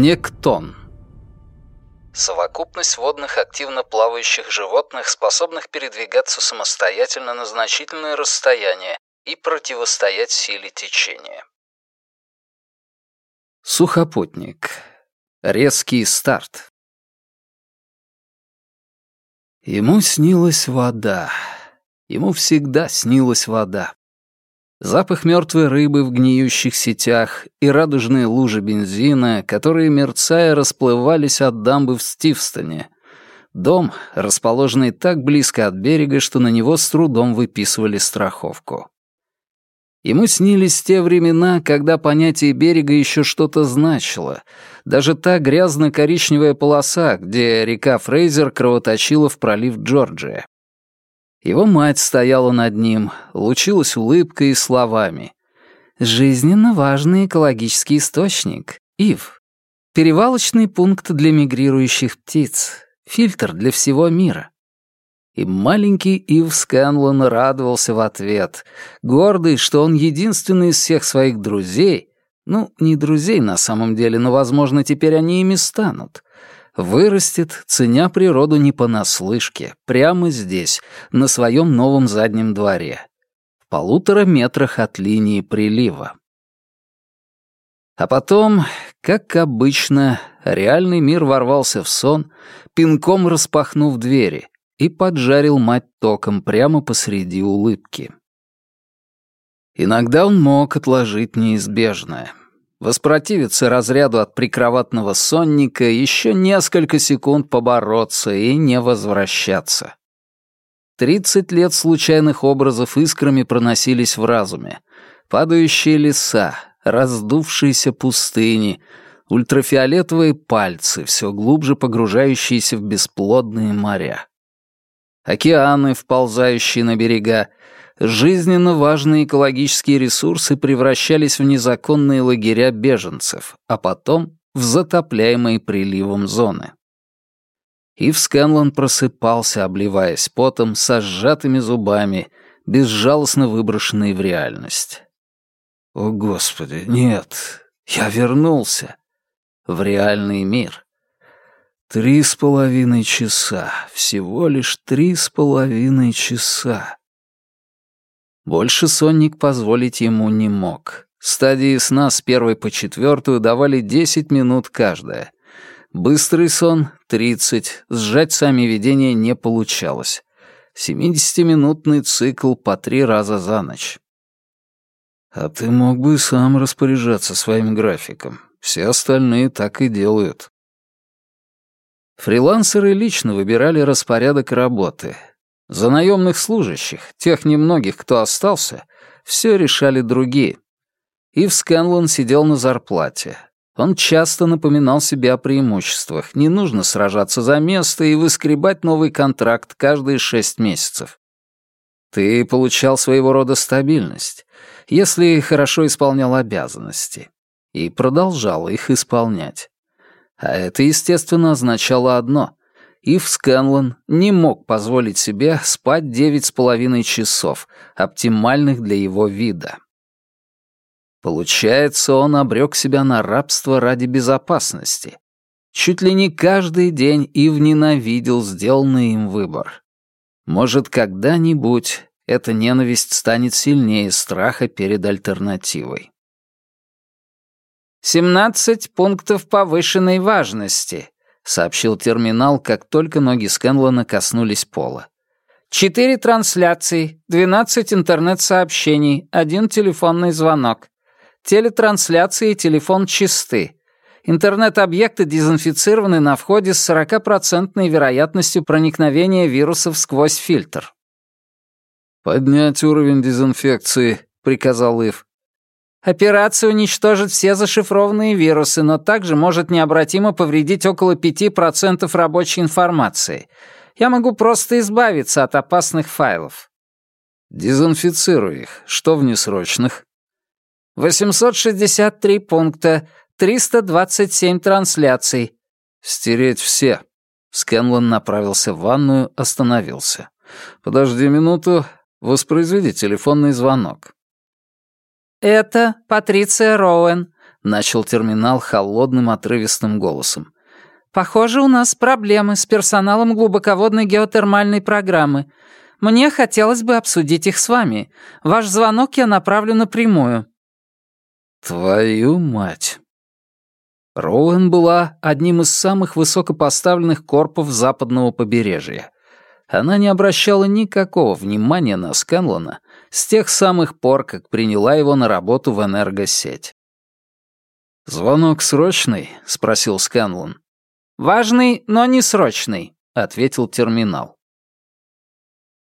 Нектон. Совокупность водных активно плавающих животных, способных передвигаться самостоятельно на значительное расстояние и противостоять силе течения. Сухопутник. Резкий старт. Ему снилась вода. Ему всегда снилась вода. Запах мертвой рыбы в гниющих сетях и радужные лужи бензина, которые, мерцая, расплывались от дамбы в Стивстоне. Дом, расположенный так близко от берега, что на него с трудом выписывали страховку. Ему снились те времена, когда понятие берега еще что-то значило. Даже та грязно-коричневая полоса, где река Фрейзер кровоточила в пролив Джорджия. Его мать стояла над ним, лучилась улыбкой и словами. «Жизненно важный экологический источник. Ив. Перевалочный пункт для мигрирующих птиц. Фильтр для всего мира». И маленький Ив Сканлон радовался в ответ, гордый, что он единственный из всех своих друзей, ну, не друзей на самом деле, но, возможно, теперь они ими станут, Вырастет, ценя природу не понаслышке, прямо здесь, на своем новом заднем дворе, в полутора метрах от линии прилива. А потом, как обычно, реальный мир ворвался в сон, пинком распахнув двери, и поджарил мать током прямо посреди улыбки. Иногда он мог отложить неизбежное — воспротивиться разряду от прикроватного сонника, еще несколько секунд побороться и не возвращаться. Тридцать лет случайных образов искрами проносились в разуме. Падающие леса, раздувшиеся пустыни, ультрафиолетовые пальцы, все глубже погружающиеся в бесплодные моря. Океаны, вползающие на берега, жизненно важные экологические ресурсы превращались в незаконные лагеря беженцев, а потом в затопляемые приливом зоны. Ив Скэнлон просыпался, обливаясь потом, со сжатыми зубами, безжалостно выброшенный в реальность. «О, Господи, нет! Я вернулся! В реальный мир!» Три с половиной часа, всего лишь три с половиной часа. Больше сонник позволить ему не мог. Стадии сна с первой по четвертую давали 10 минут каждая. Быстрый сон — 30, сжать сами видения не получалось. 70-минутный цикл по три раза за ночь. А ты мог бы сам распоряжаться своим графиком. Все остальные так и делают. Фрилансеры лично выбирали распорядок работы, за наемных служащих, тех немногих, кто остался, все решали другие. Ив Скэнлон сидел на зарплате. Он часто напоминал себе о преимуществах. Не нужно сражаться за место и выскребать новый контракт каждые шесть месяцев. Ты получал своего рода стабильность, если хорошо исполнял обязанности. И продолжал их исполнять. А это, естественно, означало одно Ив Скэнлон не мог позволить себе спать девять с половиной часов, оптимальных для его вида. Получается, он обрек себя на рабство ради безопасности. Чуть ли не каждый день Ив ненавидел сделанный им выбор. Может, когда-нибудь эта ненависть станет сильнее страха перед альтернативой. «Семнадцать пунктов повышенной важности», сообщил терминал, как только ноги Скэнлона коснулись пола. «Четыре трансляции, двенадцать интернет-сообщений, один телефонный звонок. Телетрансляции и телефон чисты. Интернет-объекты дезинфицированы на входе с 40% вероятностью проникновения вирусов сквозь фильтр». «Поднять уровень дезинфекции», — приказал Ив. Операция уничтожит все зашифрованные вирусы, но также может необратимо повредить около 5% рабочей информации. Я могу просто избавиться от опасных файлов. Дезинфицируй их. Что в несрочных? 863 пункта, 327 трансляций. Стереть все. Скэнлон направился в ванную, остановился. Подожди минуту, воспроизведи телефонный звонок. «Это Патриция Роуэн», — начал терминал холодным отрывистым голосом. «Похоже, у нас проблемы с персоналом глубоководной геотермальной программы. Мне хотелось бы обсудить их с вами. Ваш звонок я направлю напрямую». «Твою мать!» Роуэн была одним из самых высокопоставленных корпов западного побережья. Она не обращала никакого внимания на Сканлона с тех самых пор, как приняла его на работу в энергосеть. «Звонок срочный?» — спросил Сканлон. «Важный, но не срочный», — ответил терминал.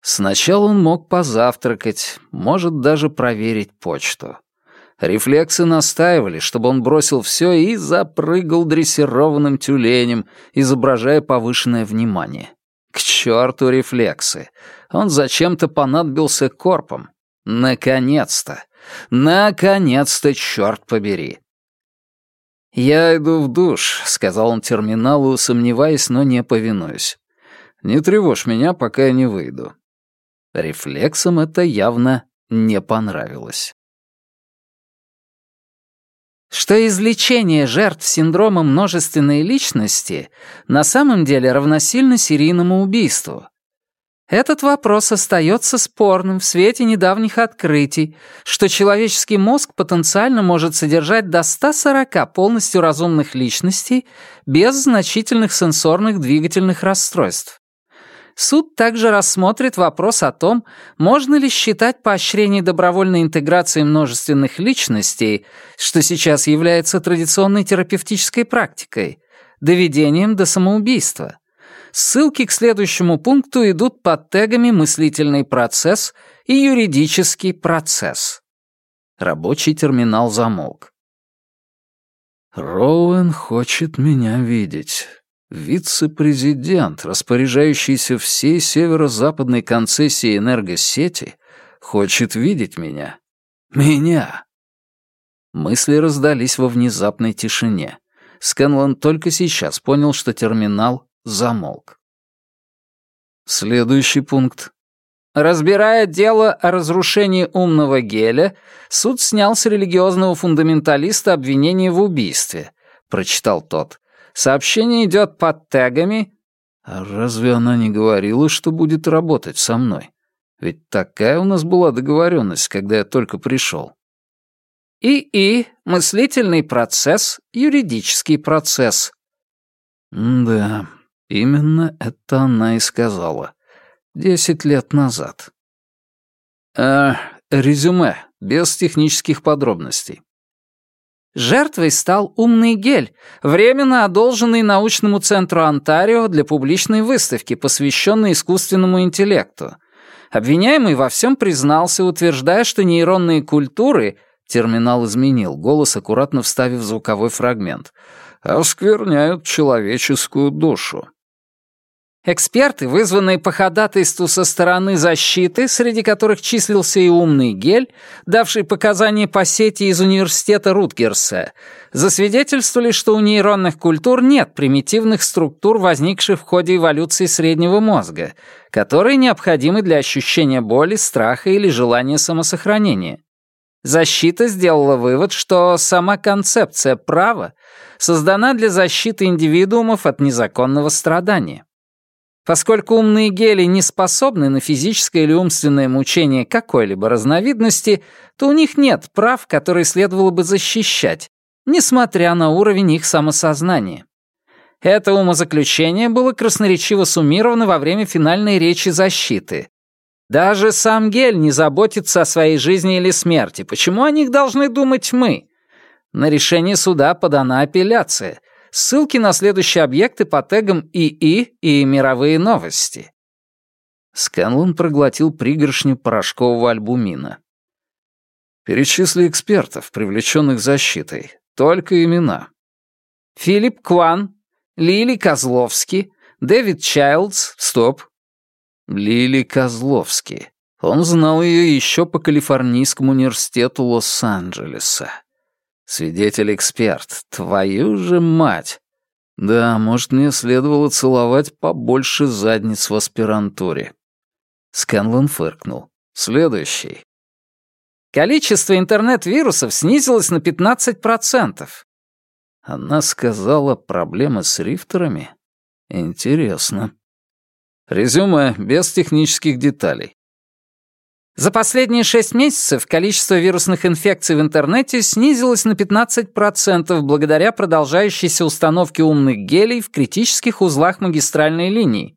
Сначала он мог позавтракать, может даже проверить почту. Рефлексы настаивали, чтобы он бросил все и запрыгал дрессированным тюленем, изображая повышенное внимание. К черту рефлексы. Он зачем-то понадобился корпом. Наконец-то. Наконец-то, черт побери. «Я иду в душ», — сказал он терминалу, сомневаясь, но не повинуюсь. «Не тревожь меня, пока я не выйду». Рефлексам это явно не понравилось что излечение жертв синдрома множественной личности на самом деле равносильно серийному убийству. Этот вопрос остается спорным в свете недавних открытий, что человеческий мозг потенциально может содержать до 140 полностью разумных личностей без значительных сенсорных двигательных расстройств. Суд также рассмотрит вопрос о том, можно ли считать поощрение добровольной интеграции множественных личностей, что сейчас является традиционной терапевтической практикой, доведением до самоубийства. Ссылки к следующему пункту идут под тегами «мыслительный процесс» и «юридический процесс». Рабочий терминал замолк. «Роуэн хочет меня видеть», Вице-президент, распоряжающийся всей северо-западной концессией энергосети, хочет видеть меня. Меня. Мысли раздались во внезапной тишине. Скэнлон только сейчас понял, что терминал замолк. Следующий пункт. Разбирая дело о разрушении умного геля, суд снял с религиозного фундаменталиста обвинение в убийстве, прочитал тот, Сообщение идет под тегами. А разве она не говорила, что будет работать со мной? Ведь такая у нас была договоренность, когда я только пришел. И-и, мыслительный процесс, юридический процесс. Да, именно это она и сказала. Десять лет назад. Э, резюме, без технических подробностей. Жертвой стал умный гель, временно одолженный научному центру Онтарио для публичной выставки, посвященной искусственному интеллекту. Обвиняемый во всем признался, утверждая, что нейронные культуры терминал изменил, голос аккуратно вставив звуковой фрагмент, оскверняют человеческую душу. Эксперты, вызванные по ходатайству со стороны защиты, среди которых числился и умный гель, давший показания по сети из университета Рутгерса, засвидетельствовали, что у нейронных культур нет примитивных структур, возникших в ходе эволюции среднего мозга, которые необходимы для ощущения боли, страха или желания самосохранения. Защита сделала вывод, что сама концепция права создана для защиты индивидуумов от незаконного страдания. Поскольку умные гели не способны на физическое или умственное мучение какой-либо разновидности, то у них нет прав, которые следовало бы защищать, несмотря на уровень их самосознания. Это умозаключение было красноречиво суммировано во время финальной речи защиты. Даже сам Гель не заботится о своей жизни или смерти. Почему о них должны думать мы? На решение суда подана апелляция — Ссылки на следующие объекты по тегам ИИ и мировые новости. Сканлон проглотил пригоршню порошкового альбумина. Перечисли экспертов, привлеченных защитой. Только имена. Филипп Кван, Лили Козловский, Дэвид Чайлдс, стоп. Лили Козловский. Он знал ее еще по Калифорнийскому университету Лос-Анджелеса. Свидетель-эксперт, твою же мать! Да, может, мне следовало целовать побольше задниц в аспирантуре. Сканлон фыркнул. Следующий. Количество интернет-вирусов снизилось на 15%. Она сказала, проблемы с рифтерами? Интересно. Резюме, без технических деталей. За последние шесть месяцев количество вирусных инфекций в интернете снизилось на 15% благодаря продолжающейся установке умных гелей в критических узлах магистральной линии.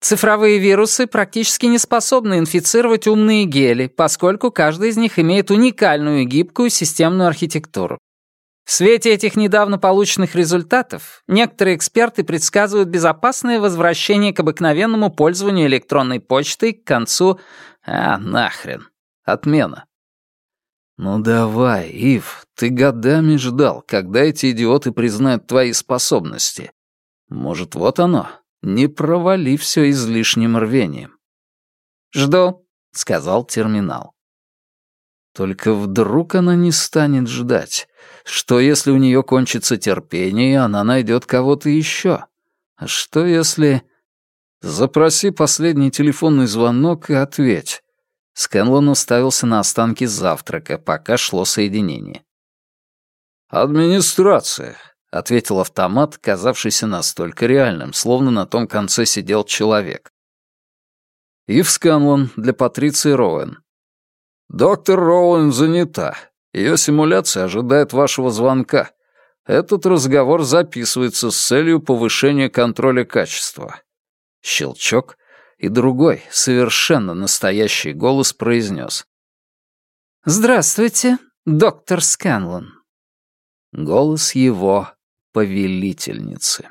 Цифровые вирусы практически не способны инфицировать умные гели, поскольку каждый из них имеет уникальную гибкую системную архитектуру. В свете этих недавно полученных результатов некоторые эксперты предсказывают безопасное возвращение к обыкновенному пользованию электронной почтой к концу а, нахрен. Отмена. Ну давай, Ив, ты годами ждал, когда эти идиоты признают твои способности. Может, вот оно? Не провали все излишним рвением. «Жду», — сказал терминал. Только вдруг она не станет ждать. Что, если у нее кончится терпение, и она найдет кого-то еще? А что, если... Запроси последний телефонный звонок и ответь. Скэнлон уставился на останки завтрака, пока шло соединение. «Администрация», — ответил автомат, казавшийся настолько реальным, словно на том конце сидел человек. «Ив Сканлон для Патриции Роуэн». «Доктор Роуэн занята. Ее симуляция ожидает вашего звонка. Этот разговор записывается с целью повышения контроля качества. Щелчок, и другой, совершенно настоящий голос произнес. «Здравствуйте, доктор Сканлон». Голос его повелительницы.